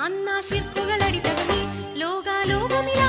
ಅನ್ನ ಶಿರ್ಪುಗಳಡಿತಗಲಿ ಲೋಗ ಲೋಗಮಿ